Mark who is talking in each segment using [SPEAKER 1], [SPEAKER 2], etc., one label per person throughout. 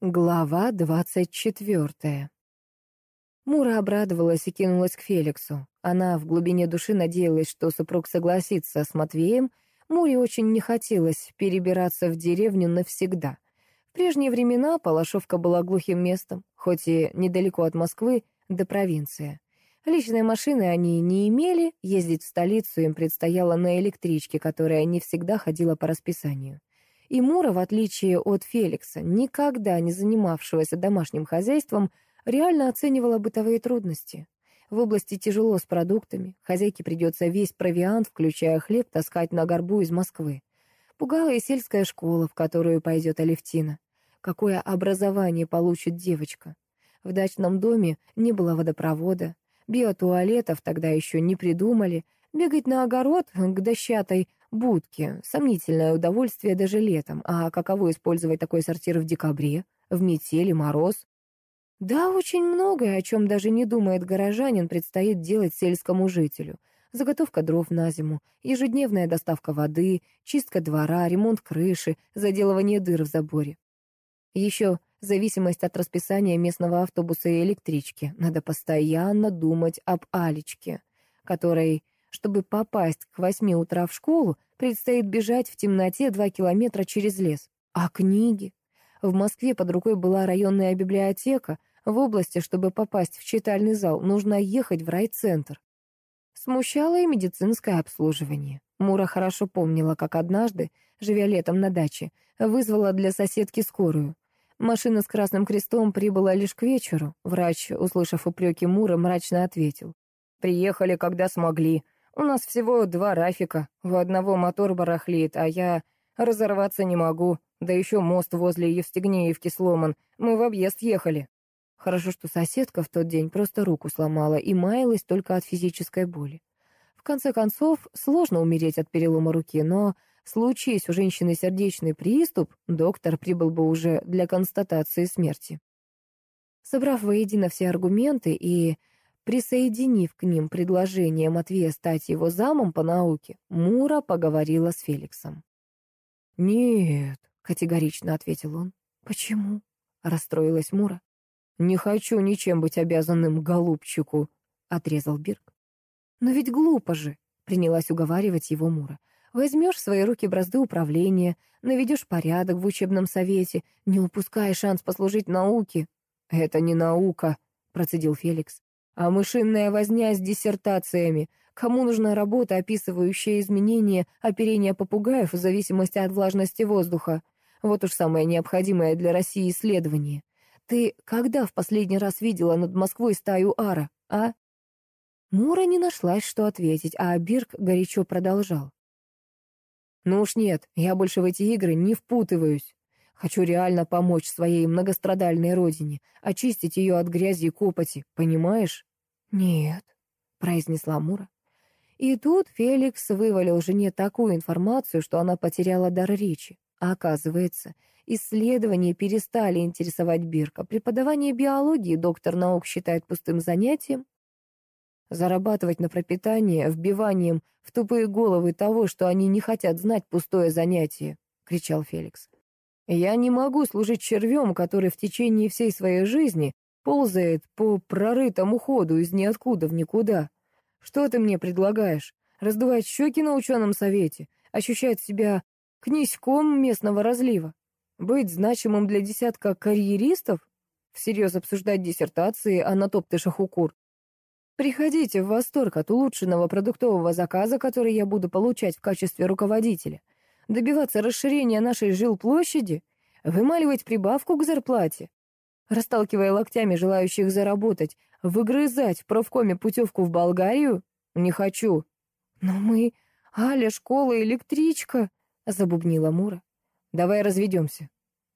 [SPEAKER 1] Глава двадцать четвертая. Мура обрадовалась и кинулась к Феликсу. Она в глубине души надеялась, что супруг согласится с Матвеем. Муре очень не хотелось перебираться в деревню навсегда. В прежние времена Палашовка была глухим местом, хоть и недалеко от Москвы до провинции. Личной машины они не имели, ездить в столицу им предстояло на электричке, которая не всегда ходила по расписанию. И Мура, в отличие от Феликса, никогда не занимавшегося домашним хозяйством, реально оценивала бытовые трудности. В области тяжело с продуктами, хозяйке придется весь провиант, включая хлеб, таскать на горбу из Москвы. Пугала и сельская школа, в которую пойдет Алевтина. Какое образование получит девочка? В дачном доме не было водопровода, биотуалетов тогда еще не придумали, бегать на огород к дощатой Будки. Сомнительное удовольствие даже летом. А каково использовать такой сортир в декабре, в метели, мороз? Да, очень многое, о чем даже не думает горожанин, предстоит делать сельскому жителю. Заготовка дров на зиму, ежедневная доставка воды, чистка двора, ремонт крыши, заделывание дыр в заборе. Еще зависимость от расписания местного автобуса и электрички. Надо постоянно думать об Алечке, которой чтобы попасть к восьми утра в школу, предстоит бежать в темноте два километра через лес. А книги? В Москве под рукой была районная библиотека. В области, чтобы попасть в читальный зал, нужно ехать в райцентр. Смущало и медицинское обслуживание. Мура хорошо помнила, как однажды, живя летом на даче, вызвала для соседки скорую. Машина с красным крестом прибыла лишь к вечеру. Врач, услышав упреки Мура, мрачно ответил. «Приехали, когда смогли. У нас всего два Рафика, у одного мотор барахлит, а я разорваться не могу. Да еще мост возле Евстигнеевки сломан. Мы в объезд ехали. Хорошо, что соседка в тот день просто руку сломала и маялась только от физической боли. В конце концов, сложно умереть от перелома руки, но случись у женщины сердечный приступ, доктор прибыл бы уже для констатации смерти. Собрав воедино все аргументы и Присоединив к ним предложение Матвея стать его замом по науке, Мура поговорила с Феликсом. «Нет», — категорично ответил он. «Почему?» — расстроилась Мура. «Не хочу ничем быть обязанным голубчику», — отрезал Бирк. «Но ведь глупо же», — принялась уговаривать его Мура. «Возьмешь в свои руки бразды управления, наведешь порядок в учебном совете, не упуская шанс послужить науке». «Это не наука», — процедил Феликс а мышиная возня с диссертациями. Кому нужна работа, описывающая изменения оперения попугаев в зависимости от влажности воздуха? Вот уж самое необходимое для России исследование. Ты когда в последний раз видела над Москвой стаю ара, а? Мура не нашлась, что ответить, а Бирк горячо продолжал. «Ну уж нет, я больше в эти игры не впутываюсь. Хочу реально помочь своей многострадальной родине, очистить ее от грязи и копоти, понимаешь?» «Нет», — произнесла Мура. И тут Феликс вывалил жене такую информацию, что она потеряла дар речи. А оказывается, исследования перестали интересовать Бирка. Преподавание биологии доктор наук считает пустым занятием. Зарабатывать на пропитание вбиванием в тупые головы того, что они не хотят знать пустое занятие, — кричал Феликс. Я не могу служить червем, который в течение всей своей жизни Ползает по прорытому ходу из ниоткуда в никуда. Что ты мне предлагаешь? Раздувать щеки на ученом совете? Ощущать себя князьком местного разлива? Быть значимым для десятка карьеристов? Всерьез обсуждать диссертации о натоптышах у кур? Приходите в восторг от улучшенного продуктового заказа, который я буду получать в качестве руководителя. Добиваться расширения нашей жилплощади? Вымаливать прибавку к зарплате? Расталкивая локтями желающих заработать, выгрызать в профкоме путевку в Болгарию? Не хочу. Но мы... Аля, школа, электричка, забубнила Мура. Давай разведемся,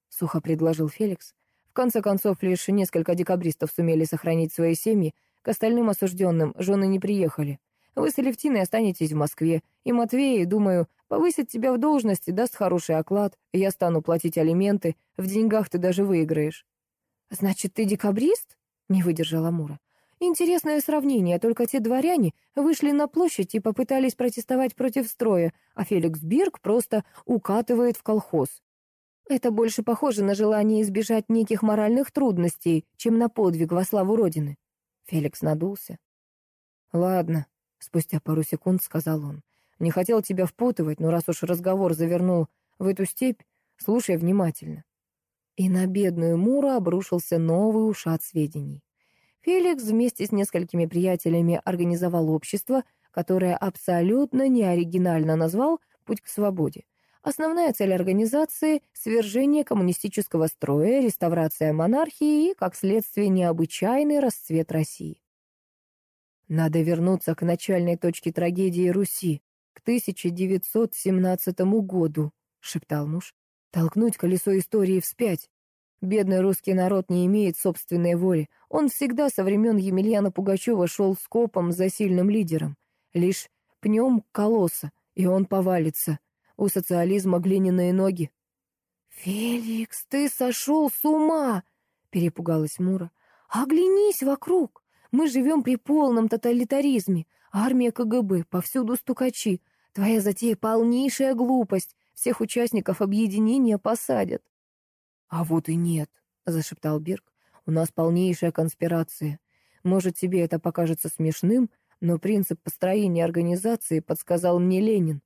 [SPEAKER 1] сухо предложил Феликс. В конце концов, лишь несколько декабристов сумели сохранить свои семьи, к остальным осужденным жены не приехали. Вы с Алевтиной останетесь в Москве, и Матвей, думаю, повысит тебя в должности, даст хороший оклад, я стану платить алименты, в деньгах ты даже выиграешь. «Значит, ты декабрист?» — не выдержала Мура. «Интересное сравнение, только те дворяне вышли на площадь и попытались протестовать против строя, а Феликс Бирк просто укатывает в колхоз». Это больше похоже на желание избежать неких моральных трудностей, чем на подвиг во славу Родины. Феликс надулся. «Ладно», — спустя пару секунд сказал он. «Не хотел тебя впутывать, но раз уж разговор завернул в эту степь, слушай внимательно». И на бедную Муру обрушился новый ушат сведений. Феликс вместе с несколькими приятелями организовал общество, которое абсолютно неоригинально назвал «Путь к свободе». Основная цель организации — свержение коммунистического строя, реставрация монархии и, как следствие, необычайный расцвет России. Надо вернуться к начальной точке трагедии Руси, к 1917 году, — шептал муж. Толкнуть колесо истории вспять. Бедный русский народ не имеет собственной воли. Он всегда со времен Емельяна Пугачева шел скопом за сильным лидером. Лишь пнем колосса, и он повалится. У социализма глиняные ноги. «Феликс, ты сошел с ума!» — перепугалась Мура. «Оглянись вокруг! Мы живем при полном тоталитаризме. Армия КГБ, повсюду стукачи. Твоя затея — полнейшая глупость. Всех участников объединения посадят». «А вот и нет», — зашептал Бирк. «У нас полнейшая конспирация. Может, тебе это покажется смешным, но принцип построения организации подсказал мне Ленин.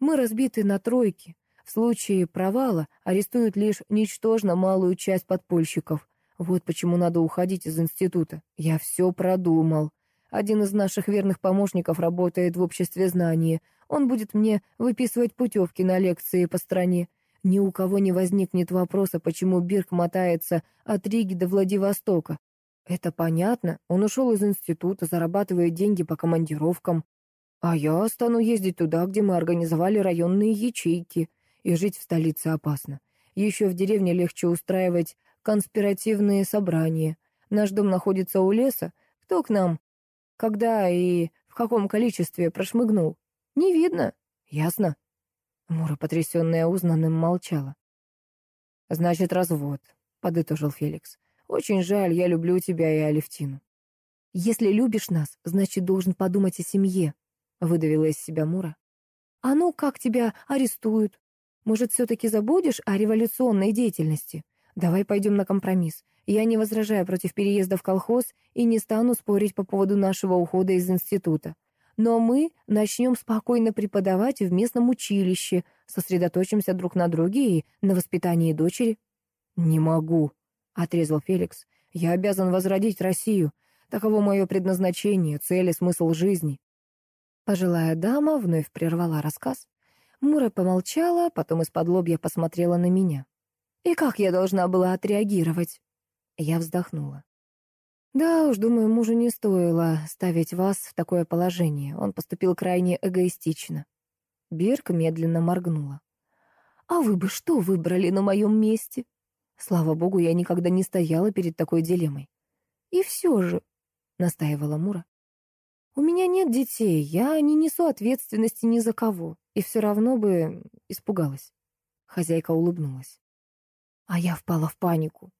[SPEAKER 1] Мы разбиты на тройки. В случае провала арестуют лишь ничтожно малую часть подпольщиков. Вот почему надо уходить из института. Я все продумал. Один из наших верных помощников работает в обществе знания. Он будет мне выписывать путевки на лекции по стране. Ни у кого не возникнет вопроса, почему Бирк мотается от Риги до Владивостока. Это понятно. Он ушел из института, зарабатывает деньги по командировкам. А я стану ездить туда, где мы организовали районные ячейки. И жить в столице опасно. Еще в деревне легче устраивать конспиративные собрания. Наш дом находится у леса. Кто к нам? Когда и в каком количестве прошмыгнул? Не видно. Ясно. Мура, потрясенная узнанным, молчала. «Значит, развод», — подытожил Феликс. «Очень жаль, я люблю тебя и Алевтину». «Если любишь нас, значит, должен подумать о семье», — выдавила из себя Мура. «А ну, как тебя арестуют? Может, все-таки забудешь о революционной деятельности? Давай пойдем на компромисс. Я не возражаю против переезда в колхоз и не стану спорить по поводу нашего ухода из института. Но мы начнем спокойно преподавать в местном училище, сосредоточимся друг на друге и на воспитании дочери». «Не могу», — отрезал Феликс. «Я обязан возродить Россию. Таково мое предназначение, цель и смысл жизни». Пожилая дама вновь прервала рассказ. Мура помолчала, потом из-под лобья посмотрела на меня. «И как я должна была отреагировать?» Я вздохнула. «Да уж, думаю, мужу не стоило ставить вас в такое положение. Он поступил крайне эгоистично». Бирк медленно моргнула. «А вы бы что выбрали на моем месте?» Слава богу, я никогда не стояла перед такой дилеммой. «И все же», — настаивала Мура, у меня нет детей, я не несу ответственности ни за кого, и все равно бы испугалась. Хозяйка улыбнулась. А я впала в панику.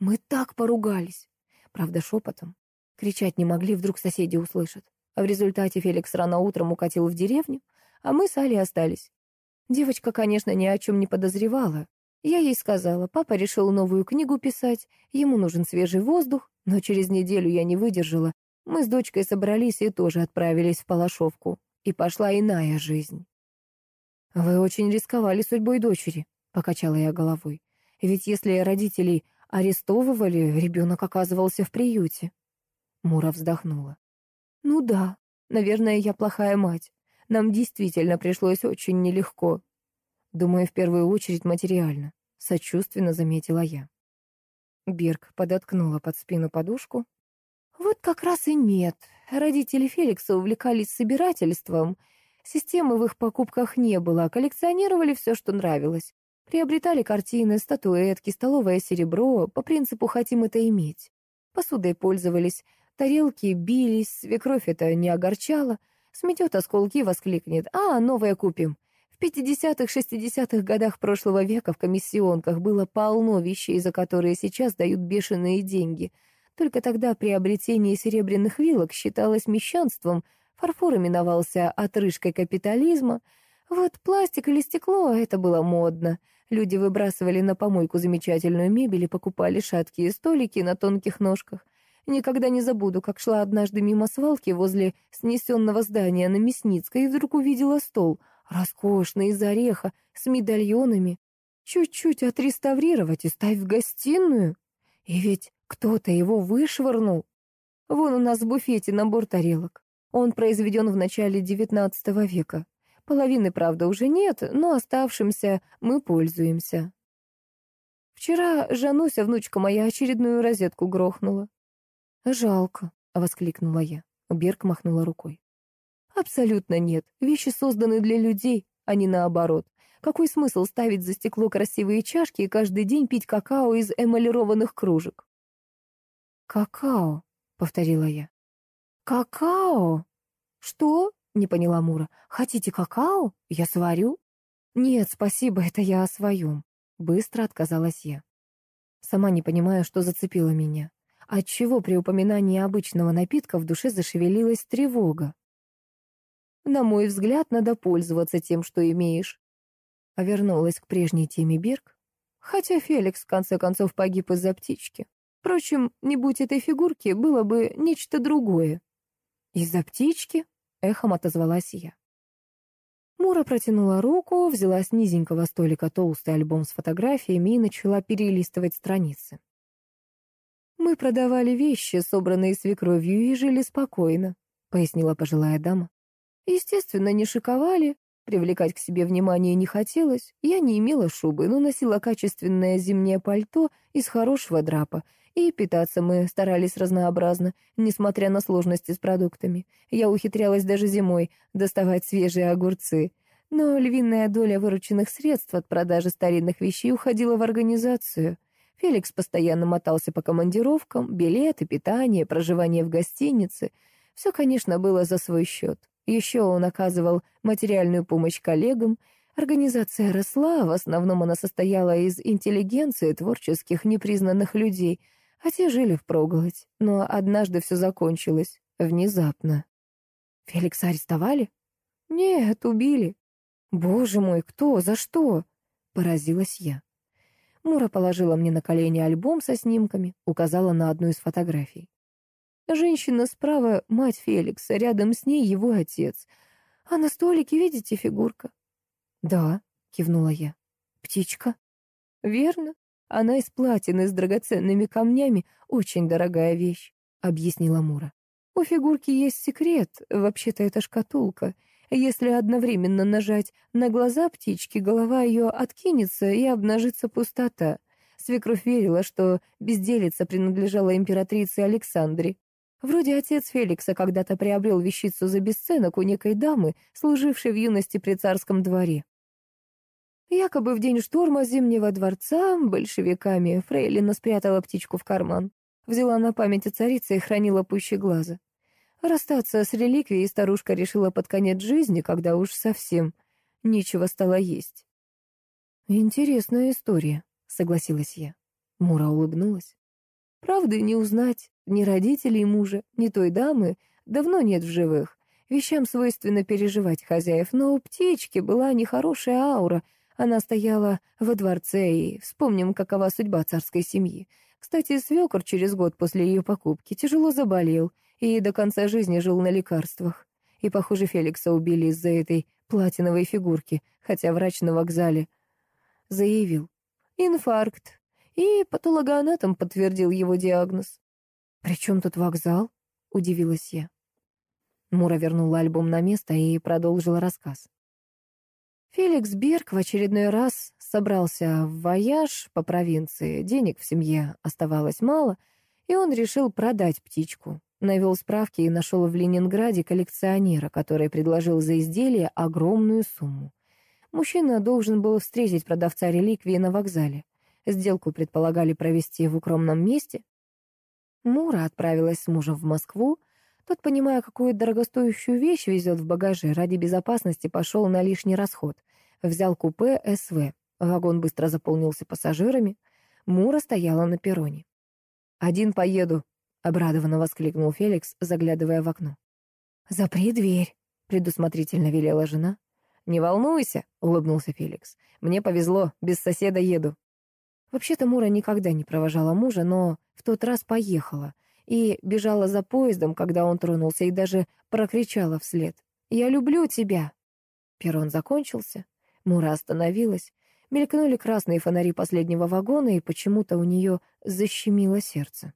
[SPEAKER 1] Мы так поругались. Правда, шепотом. Кричать не могли, вдруг соседи услышат. А в результате Феликс рано утром укатил в деревню, а мы с Али остались. Девочка, конечно, ни о чем не подозревала. Я ей сказала, папа решил новую книгу писать, ему нужен свежий воздух, но через неделю я не выдержала мы с дочкой собрались и тоже отправились в Палашовку. И пошла иная жизнь. «Вы очень рисковали судьбой дочери», — покачала я головой. «Ведь если родителей арестовывали, ребенок оказывался в приюте». Мура вздохнула. «Ну да, наверное, я плохая мать. Нам действительно пришлось очень нелегко. Думаю, в первую очередь материально», — сочувственно заметила я. Берг подоткнула под спину подушку, вот как раз и нет. Родители Феликса увлекались собирательством. Системы в их покупках не было, коллекционировали все, что нравилось. Приобретали картины, статуэтки, столовое серебро, по принципу «хотим это иметь». Посудой пользовались, тарелки бились, свекровь это не огорчало. Сметет осколки и воскликнет «А, новое купим». В 50-х-60-х годах прошлого века в комиссионках было полно вещей, за которые сейчас дают бешеные деньги — только тогда приобретение серебряных вилок считалось мещанством, фарфор именовался отрыжкой капитализма. Вот пластик или стекло — это было модно. Люди выбрасывали на помойку замечательную мебель и покупали шаткие столики на тонких ножках. Никогда не забуду, как шла однажды мимо свалки возле снесенного здания на Мясницкой и вдруг увидела стол, роскошный, из ореха, с медальонами. Чуть-чуть отреставрировать и ставь в гостиную. И ведь кто-то его вышвырнул. Вон у нас в буфете набор тарелок. Он произведен в начале XIX века. Половины, правда, уже нет, но оставшимся мы пользуемся. Вчера Жануся, внучка моя, очередную розетку грохнула. «Жалко», — воскликнула я. Берг махнула рукой. «Абсолютно нет. Вещи созданы для людей, а не наоборот. Какой смысл ставить за стекло красивые чашки и каждый день пить какао из эмалированных кружек?» «Какао», — повторила я. «Какао? Что?» — не поняла Мура. «Хотите какао? Я сварю?» «Нет, спасибо, это я о своем», — быстро отказалась я. Сама не понимая, что зацепило меня. Отчего при упоминании обычного напитка в душе зашевелилась тревога? На мой взгляд, надо пользоваться тем, что имеешь. А вернулась к прежней теме Берг. Хотя Феликс, в конце концов, погиб из-за птички. Впрочем, не будь этой фигурки, было бы нечто другое. «Из-за птички?» — эхом отозвалась я. Мура протянула руку, взяла с низенького столика толстый альбом с фотографиями и начала перелистывать страницы. «Мы продавали вещи, собранные свекровью, и жили спокойно», — пояснила пожилая дама. «Естественно, не шиковали, привлекать к себе внимание не хотелось. Я не имела шубы, но носила качественное зимнее пальто из хорошего драпа, и питаться мы старались разнообразно, несмотря на сложности с продуктами. Я ухитрялась даже зимой доставать свежие огурцы. Но львиная доля вырученных средств от продажи старинных вещей уходила в организацию. Феликс постоянно мотался по командировкам, билеты, питание, проживание в гостинице. Все, конечно, было за свой счет. Еще он оказывал материальную помощь коллегам. Организация росла, в основном она состояла из интеллигенции, творческих, непризнанных людей, а те жили впроголодь. Но однажды все закончилось. Внезапно. Феликса арестовали? Нет, убили. Боже мой, кто? За что? Поразилась я. Мура положила мне на колени альбом со снимками, указала на одну из фотографий. Женщина справа — мать Феликса, рядом с ней его отец. А на столике, видите, фигурка? «Да», — кивнула я. «Птичка?» «Верно. Она из платины с драгоценными камнями, очень дорогая вещь», — объяснила Мура. «У фигурки есть секрет, вообще-то это шкатулка. Если одновременно нажать на глаза птички, голова ее откинется и обнажится пустота. Свекровь верила, что безделица принадлежала императрице Александре. Вроде отец Феликса когда-то приобрел вещицу за бесценок у некой дамы, служившей в юности при царском дворе. Якобы в день штурма Зимнего дворца большевиками Фрейлина спрятала птичку в карман, взяла на память о царице и хранила пуще глаза. Расстаться с реликвией старушка решила под конец жизни, когда уж совсем нечего стало есть. «Интересная история», — согласилась я. Мура улыбнулась. «Правды не узнать. Ни родителей мужа, ни той дамы давно нет в живых. Вещам свойственно переживать хозяев, но у птички была нехорошая аура. Она стояла во дворце, и вспомним, какова судьба царской семьи. Кстати, свекор через год после ее покупки тяжело заболел — и до конца жизни жил на лекарствах. И, похоже, Феликса убили из-за этой платиновой фигурки, хотя врач на вокзале заявил. Инфаркт. И патологоанатом подтвердил его диагноз. «При чем тут вокзал?» — удивилась я. Мура вернула альбом на место и продолжила рассказ. Феликс Берг в очередной раз собрался в вояж по провинции. Денег в семье оставалось мало, и он решил продать птичку. Навел справки и нашел в Ленинграде коллекционера, который предложил за изделие огромную сумму. Мужчина должен был встретить продавца реликвии на вокзале. Сделку предполагали провести в укромном месте. Мура отправилась с мужем в Москву. Тот, понимая, какую дорогостоящую вещь везет в багаже, ради безопасности пошел на лишний расход. Взял купе СВ. Вагон быстро заполнился пассажирами. Мура стояла на перроне. «Один поеду», обрадованно воскликнул Феликс, заглядывая в окно. «Запри дверь», — предусмотрительно велела жена. «Не волнуйся», — улыбнулся Феликс. «Мне повезло, без соседа еду». Вообще-то Мура никогда не провожала мужа, но в тот раз поехала и бежала за поездом, когда он тронулся, и даже прокричала вслед. «Я люблю тебя!» Перрон закончился. Мура остановилась. Мелькнули красные фонари последнего вагона, и почему-то у нее защемило сердце.